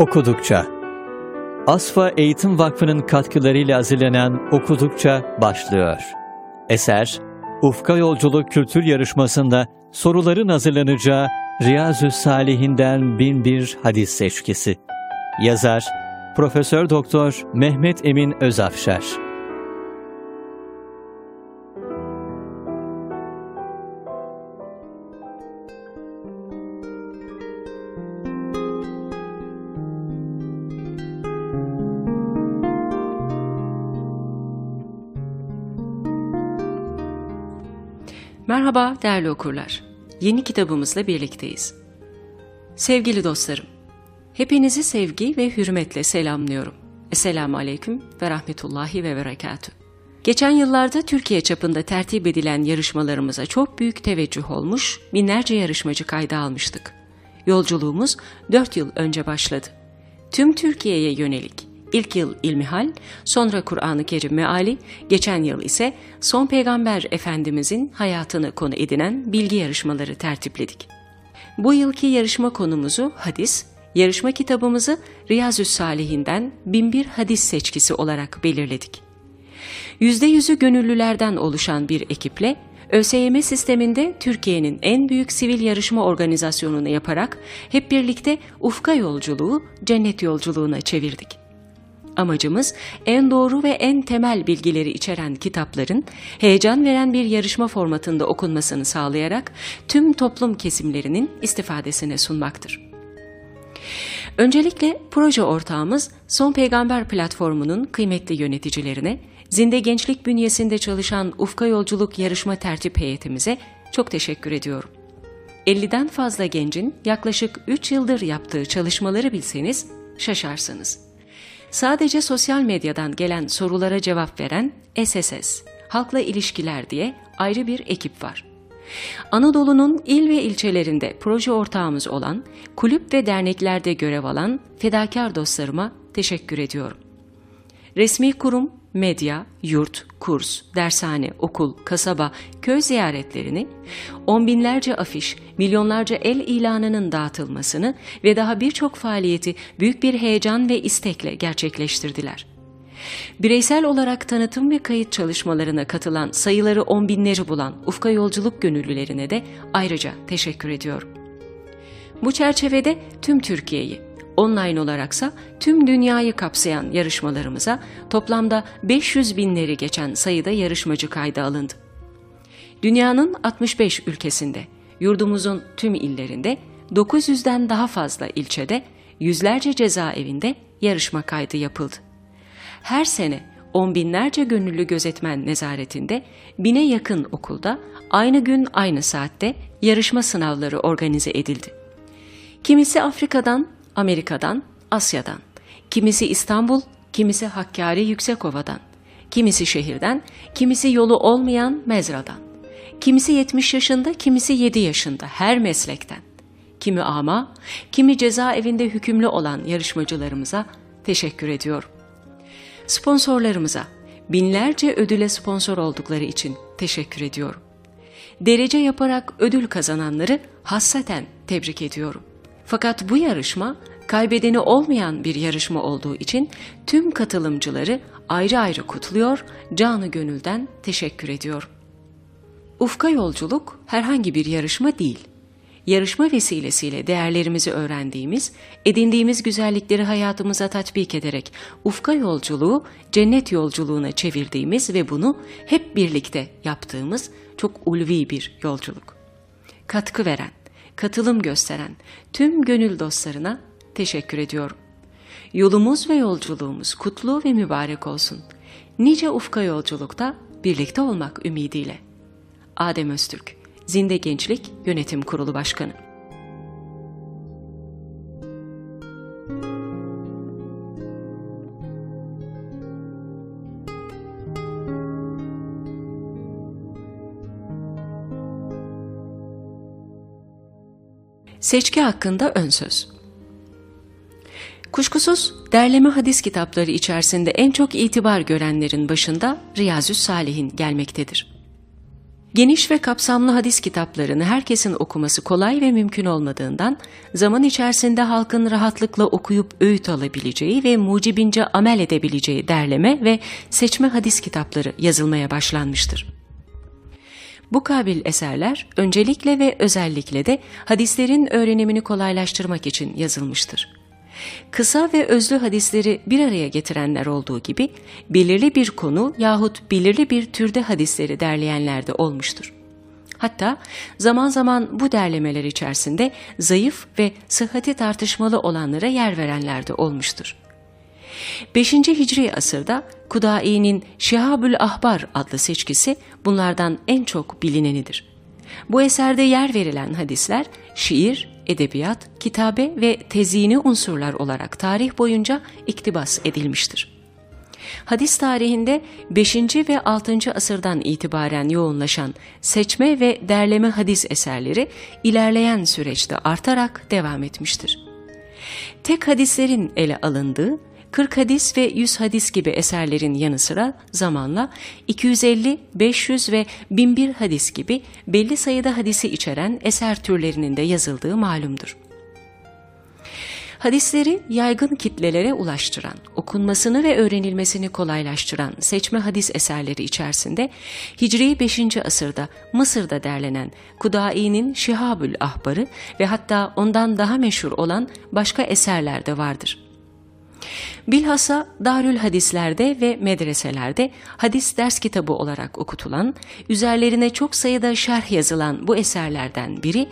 Okudukça Asfa Eğitim Vakfı'nın katkılarıyla hazırlanan Okudukça başlıyor. Eser, Ufka Yolculuk Kültür Yarışması'nda soruların hazırlanacağı Riyazü Salihinden bin bir hadis seçkisi. Yazar, Profesör Doktor Mehmet Emin Özafşar. Merhaba değerli okurlar. Yeni kitabımızla birlikteyiz. Sevgili dostlarım, hepinizi sevgi ve hürmetle selamlıyorum. Esselamu Aleyküm ve Rahmetullahi ve Berekatü. Geçen yıllarda Türkiye çapında tertip edilen yarışmalarımıza çok büyük teveccüh olmuş, binlerce yarışmacı kayda almıştık. Yolculuğumuz 4 yıl önce başladı. Tüm Türkiye'ye yönelik İlk yıl İlmihal, sonra Kur'an-ı Kerim meali, geçen yıl ise son peygamber efendimizin hayatını konu edinen bilgi yarışmaları tertipledik. Bu yılki yarışma konumuzu hadis, yarışma kitabımızı Riyazü Salihinden binbir hadis seçkisi olarak belirledik. %100'ü gönüllülerden oluşan bir ekiple ÖSYM sisteminde Türkiye'nin en büyük sivil yarışma organizasyonunu yaparak hep birlikte ufka yolculuğu cennet yolculuğuna çevirdik. Amacımız en doğru ve en temel bilgileri içeren kitapların heyecan veren bir yarışma formatında okunmasını sağlayarak tüm toplum kesimlerinin istifadesine sunmaktır. Öncelikle proje ortağımız Son Peygamber platformunun kıymetli yöneticilerine, Zinde Gençlik bünyesinde çalışan Ufka Yolculuk yarışma tertip heyetimize çok teşekkür ediyorum. 50'den fazla gencin yaklaşık 3 yıldır yaptığı çalışmaları bilseniz şaşarsınız sadece sosyal medyadan gelen sorulara cevap veren SSS, Halkla İlişkiler diye ayrı bir ekip var. Anadolu'nun il ve ilçelerinde proje ortağımız olan, kulüp ve derneklerde görev alan fedakar dostlarıma teşekkür ediyorum. Resmi kurum medya, yurt, kurs, dershane, okul, kasaba, köy ziyaretlerini, on binlerce afiş, milyonlarca el ilanının dağıtılmasını ve daha birçok faaliyeti büyük bir heyecan ve istekle gerçekleştirdiler. Bireysel olarak tanıtım ve kayıt çalışmalarına katılan sayıları on binleri bulan Ufka Yolculuk gönüllülerine de ayrıca teşekkür ediyorum. Bu çerçevede tüm Türkiye'yi, online olaraksa tüm dünyayı kapsayan yarışmalarımıza toplamda 500 binleri geçen sayıda yarışmacı kayda alındı. Dünyanın 65 ülkesinde, yurdumuzun tüm illerinde, 900'den daha fazla ilçede, yüzlerce cezaevinde yarışma kaydı yapıldı. Her sene on binlerce gönüllü gözetmen nezaretinde bine yakın okulda aynı gün aynı saatte yarışma sınavları organize edildi. Kimisi Afrika'dan, Amerika'dan, Asya'dan, kimisi İstanbul, kimisi Hakkari Yüksekova'dan, kimisi şehirden, kimisi yolu olmayan Mezra'dan, kimisi 70 yaşında, kimisi 7 yaşında, her meslekten, kimi ama, kimi cezaevinde hükümlü olan yarışmacılarımıza teşekkür ediyorum. Sponsorlarımıza, binlerce ödüle sponsor oldukları için teşekkür ediyorum. Derece yaparak ödül kazananları hassaten tebrik ediyorum. Fakat bu yarışma kaybedeni olmayan bir yarışma olduğu için tüm katılımcıları ayrı ayrı kutluyor, canı gönülden teşekkür ediyorum. Ufka yolculuk herhangi bir yarışma değil. Yarışma vesilesiyle değerlerimizi öğrendiğimiz, edindiğimiz güzellikleri hayatımıza tatbik ederek ufka yolculuğu cennet yolculuğuna çevirdiğimiz ve bunu hep birlikte yaptığımız çok ulvi bir yolculuk. Katkı veren, katılım gösteren tüm gönül dostlarına teşekkür ediyorum. Yolumuz ve yolculuğumuz kutlu ve mübarek olsun. Nice ufka yolculukta birlikte olmak ümidiyle. Adem Öztürk, Zinde Gençlik Yönetim Kurulu Başkanı Seçki hakkında ön söz. Kuşkusuz derleme hadis kitapları içerisinde en çok itibar görenlerin başında Riyazü Salih'in gelmektedir. Geniş ve kapsamlı hadis kitaplarını herkesin okuması kolay ve mümkün olmadığından zaman içerisinde halkın rahatlıkla okuyup öğüt alabileceği ve mucibince amel edebileceği derleme ve seçme hadis kitapları yazılmaya başlanmıştır. Bu kabil eserler öncelikle ve özellikle de hadislerin öğrenimini kolaylaştırmak için yazılmıştır. Kısa ve özlü hadisleri bir araya getirenler olduğu gibi belirli bir konu yahut belirli bir türde hadisleri derleyenler de olmuştur. Hatta zaman zaman bu derlemeler içerisinde zayıf ve sıhhati tartışmalı olanlara yer verenler de olmuştur. 5. Hicri asırda Kudai'nin Şihabül Ahbar adlı seçkisi bunlardan en çok bilinenidir. Bu eserde yer verilen hadisler şiir, edebiyat, kitabe ve tezini unsurlar olarak tarih boyunca iktibas edilmiştir. Hadis tarihinde 5. ve 6. asırdan itibaren yoğunlaşan seçme ve derleme hadis eserleri ilerleyen süreçte artarak devam etmiştir. Tek hadislerin ele alındığı 40 hadis ve 100 hadis gibi eserlerin yanı sıra zamanla 250, 500 ve 1001 hadis gibi belli sayıda hadisi içeren eser türlerinin de yazıldığı malumdur. Hadisleri yaygın kitlelere ulaştıran, okunmasını ve öğrenilmesini kolaylaştıran seçme hadis eserleri içerisinde Hicri 5. asırda Mısır'da derlenen Kudai'nin Şihabül Ahbarı ve hatta ondan daha meşhur olan başka eserler de vardır. Bilhassa Darül Hadislerde ve medreselerde hadis ders kitabı olarak okutulan, üzerlerine çok sayıda şerh yazılan bu eserlerden biri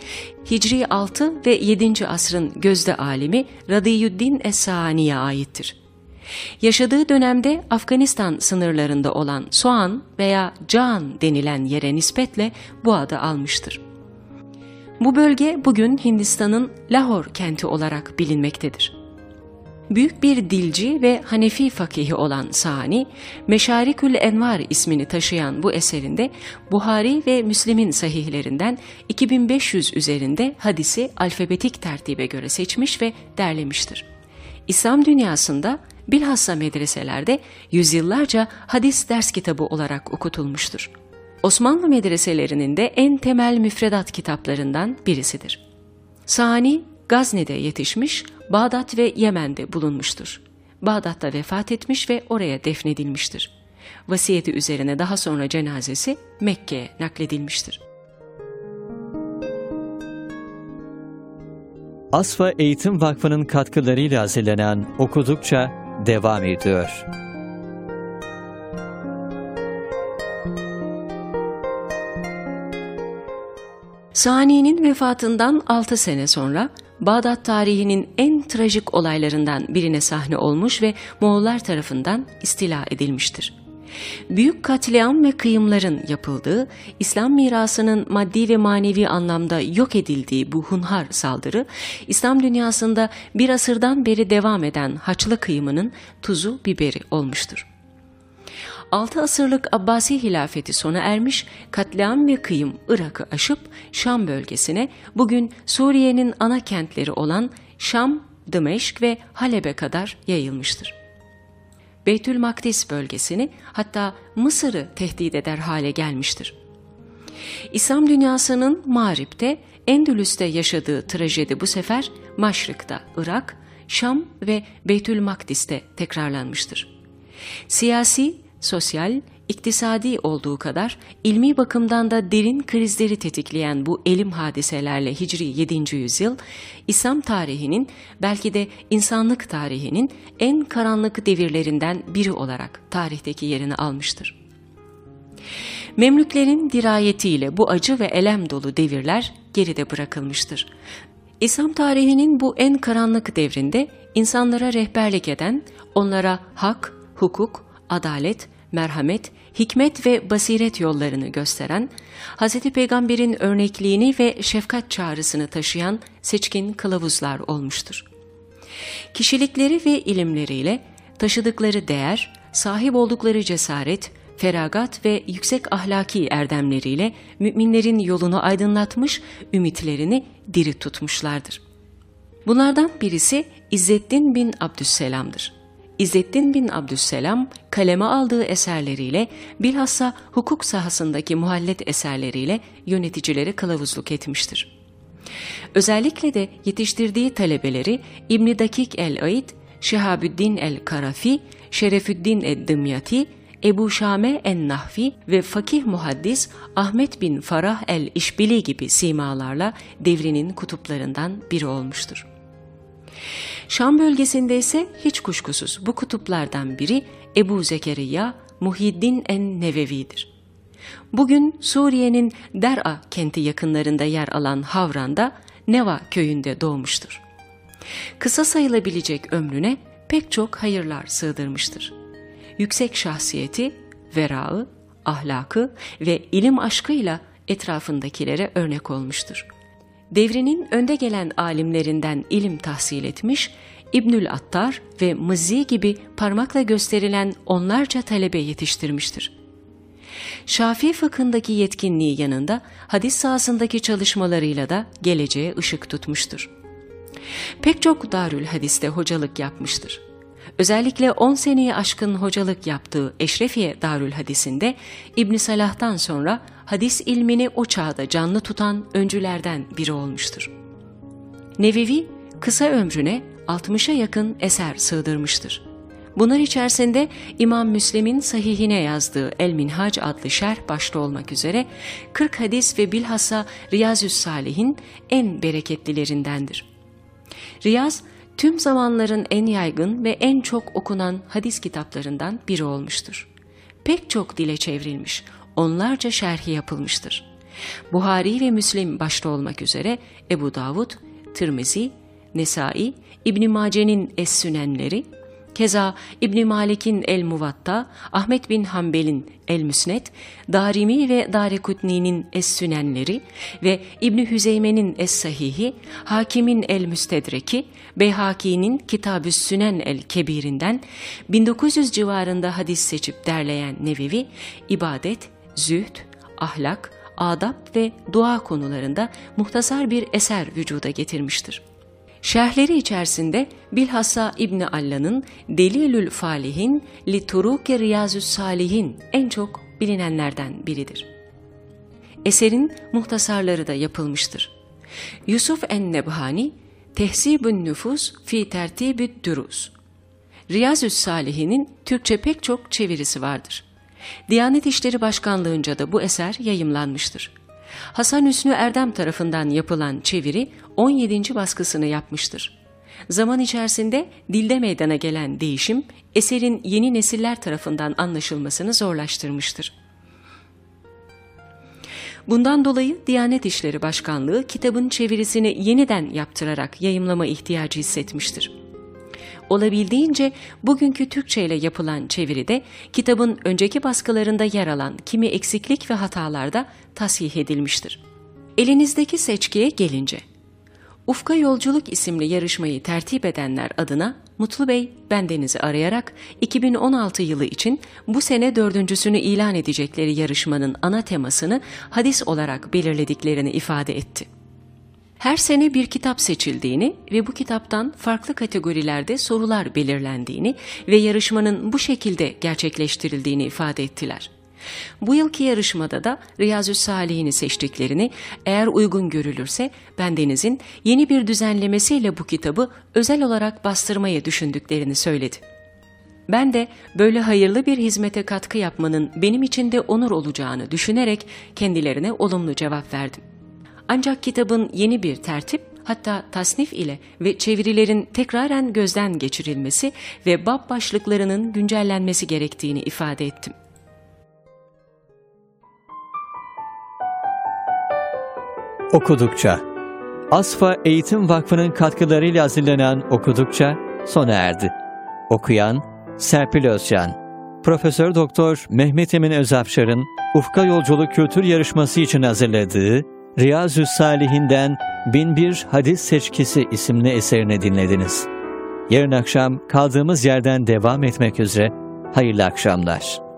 Hicri 6 ve 7. asrın gözde alimi Radiyüddin Es-Sani'ye aittir. Yaşadığı dönemde Afganistan sınırlarında olan Soğan veya Can denilen yere nispetle bu adı almıştır. Bu bölge bugün Hindistan'ın Lahor kenti olarak bilinmektedir. Büyük bir dilci ve Hanefi fakihi olan Sani, Meşarikül Envar ismini taşıyan bu eserinde Buhari ve Müslim'in sahihlerinden 2500 üzerinde hadisi alfabetik tertibe göre seçmiş ve derlemiştir. İslam dünyasında bilhassa medreselerde yüzyıllarca hadis ders kitabı olarak okutulmuştur. Osmanlı medreselerinin de en temel müfredat kitaplarından birisidir. Sani, Gazne'de yetişmiş, Bağdat ve Yemen'de bulunmuştur. Bağdat'ta vefat etmiş ve oraya defnedilmiştir. Vasiyeti üzerine daha sonra cenazesi Mekke'ye nakledilmiştir. Asfa Eğitim Vakfı'nın katkılarıyla hazırlanan Okudukça devam ediyor. Sani'nin vefatından 6 sene sonra Bağdat tarihinin en trajik olaylarından birine sahne olmuş ve Moğollar tarafından istila edilmiştir. Büyük katliam ve kıyımların yapıldığı, İslam mirasının maddi ve manevi anlamda yok edildiği bu hunhar saldırı, İslam dünyasında bir asırdan beri devam eden Haçlı kıyımının tuzu biberi olmuştur. 6 asırlık Abbasi hilafeti sona ermiş, katliam ve kıyım Irak'ı aşıp Şam bölgesine, bugün Suriye'nin ana kentleri olan Şam, Dımeşk ve Halep'e kadar yayılmıştır. Beytül Makdis bölgesini hatta Mısır'ı tehdit eder hale gelmiştir. İslam dünyasının Mağrip'te, Endülüs'te yaşadığı trajedi bu sefer Maşrık'ta, Irak, Şam ve Beytül Makdis'te tekrarlanmıştır. Siyasi, sosyal, iktisadi olduğu kadar ilmi bakımdan da derin krizleri tetikleyen bu elim hadiselerle Hicri 7. yüzyıl, İslam tarihinin belki de insanlık tarihinin en karanlık devirlerinden biri olarak tarihteki yerini almıştır. Memlüklerin dirayetiyle bu acı ve elem dolu devirler geride bırakılmıştır. İslam tarihinin bu en karanlık devrinde insanlara rehberlik eden, onlara hak, hukuk, adalet, merhamet, hikmet ve basiret yollarını gösteren, Hz. Peygamber'in örnekliğini ve şefkat çağrısını taşıyan seçkin kılavuzlar olmuştur. Kişilikleri ve ilimleriyle taşıdıkları değer, sahip oldukları cesaret, feragat ve yüksek ahlaki erdemleriyle müminlerin yolunu aydınlatmış, ümitlerini diri tutmuşlardır. Bunlardan birisi İzzettin bin Abdüsselam'dır. İzzettin bin Abdüsselam kaleme aldığı eserleriyle bilhassa hukuk sahasındaki muhallet eserleriyle yöneticilere kılavuzluk etmiştir. Özellikle de yetiştirdiği talebeleri İbn Dakik el-Aid, Şihabüddin el-Karafi, Şerefüddin ed-Dımyati, Ebu Şame en-Nahfi ve fakih muhaddis Ahmet bin Farah el-İşbili gibi simalarla devrinin kutuplarından biri olmuştur. Şam bölgesinde ise hiç kuşkusuz bu kutuplardan biri Ebu Zekeriya Muhiddin en-Nevevi'dir. Bugün Suriye'nin Der'a kenti yakınlarında yer alan Havran'da Neva köyünde doğmuştur. Kısa sayılabilecek ömrüne pek çok hayırlar sığdırmıştır. Yüksek şahsiyeti, verağı, ahlakı ve ilim aşkıyla etrafındakilere örnek olmuştur. Devrinin önde gelen alimlerinden ilim tahsil etmiş, İbnül Attar ve Mızzi gibi parmakla gösterilen onlarca talebe yetiştirmiştir. Şafii fıkhındaki yetkinliği yanında hadis sahasındaki çalışmalarıyla da geleceğe ışık tutmuştur. Pek çok darül hadiste hocalık yapmıştır. Özellikle 10 seneyi aşkın hocalık yaptığı Eşrefiye Darül Hadis'inde İbn Salah'tan sonra hadis ilmini o çağda canlı tutan öncülerden biri olmuştur. Nevevi kısa ömrüne 60'a yakın eser sığdırmıştır. Bunlar içerisinde İmam Müslim'in sahihine yazdığı El Minhac adlı şerh başta olmak üzere 40 hadis ve bilhassa Riyazü's Salih'in en bereketlilerindendir. Riyaz, tüm zamanların en yaygın ve en çok okunan hadis kitaplarından biri olmuştur. Pek çok dile çevrilmiş, onlarca şerhi yapılmıştır. Buhari ve Müslim başta olmak üzere Ebu Davud, Tirmizi, Nesai, İbn Mace'nin Es-Sünenleri, Keza İbn Malik'in El Muvatta, Ahmet bin Hanbel'in El Müsned, Darimi ve Darekutni'nin Es Sünenleri ve İbn Hüzeyme'nin Es Sahihi, Hakim'in El Müstedreki, Beyhaki'nin Kitab-ı Sünen El Kebir'inden 1900 civarında hadis seçip derleyen Nevevi, ibadet, zühd, ahlak, adab ve dua konularında muhtasar bir eser vücuda getirmiştir. Şerhleri içerisinde bilhassa İbni Alla'nın Delilül Falihin li Turuki Riyazü's Salihin en çok bilinenlerden biridir. Eserin muhtasarları da yapılmıştır. Yusuf en-Nebhani Tehsibün Nüfus fi Tertibü Dürus Riyazü's Salihin'in Türkçe pek çok çevirisi vardır. Diyanet İşleri Başkanlığınca da bu eser yayımlanmıştır. Hasan Hüsnü Erdem tarafından yapılan çeviri 17. baskısını yapmıştır. Zaman içerisinde dilde meydana gelen değişim eserin yeni nesiller tarafından anlaşılmasını zorlaştırmıştır. Bundan dolayı Diyanet İşleri Başkanlığı kitabın çevirisini yeniden yaptırarak yayımlama ihtiyacı hissetmiştir. Olabildiğince bugünkü Türkçe ile yapılan çeviride kitabın önceki baskılarında yer alan kimi eksiklik ve hatalarda tasih edilmiştir. Elinizdeki seçkiye gelince, Ufka Yolculuk isimli yarışmayı tertip edenler adına Mutlu Bey bendenizi arayarak 2016 yılı için bu sene dördüncüsünü ilan edecekleri yarışmanın ana temasını hadis olarak belirlediklerini ifade etti. Her sene bir kitap seçildiğini ve bu kitaptan farklı kategorilerde sorular belirlendiğini ve yarışmanın bu şekilde gerçekleştirildiğini ifade ettiler. Bu yılki yarışmada da Riyazü Salih'ini seçtiklerini eğer uygun görülürse bendenizin yeni bir düzenlemesiyle bu kitabı özel olarak bastırmayı düşündüklerini söyledi. Ben de böyle hayırlı bir hizmete katkı yapmanın benim için de onur olacağını düşünerek kendilerine olumlu cevap verdim. Ancak kitabın yeni bir tertip hatta tasnif ile ve çevirilerin tekraren gözden geçirilmesi ve bab başlıklarının güncellenmesi gerektiğini ifade ettim. Okudukça Asfa Eğitim Vakfı'nın katkılarıyla hazırlanan Okudukça sona erdi. Okuyan Serpil Özcan Profesör Doktor Mehmet Emin Özafşar'ın Ufka Yolculuk Kültür Yarışması için hazırladığı Riyazü Salihinden 1001 Hadis Seçkisi isimli eserini dinlediniz. Yarın akşam kaldığımız yerden devam etmek üzere hayırlı akşamlar.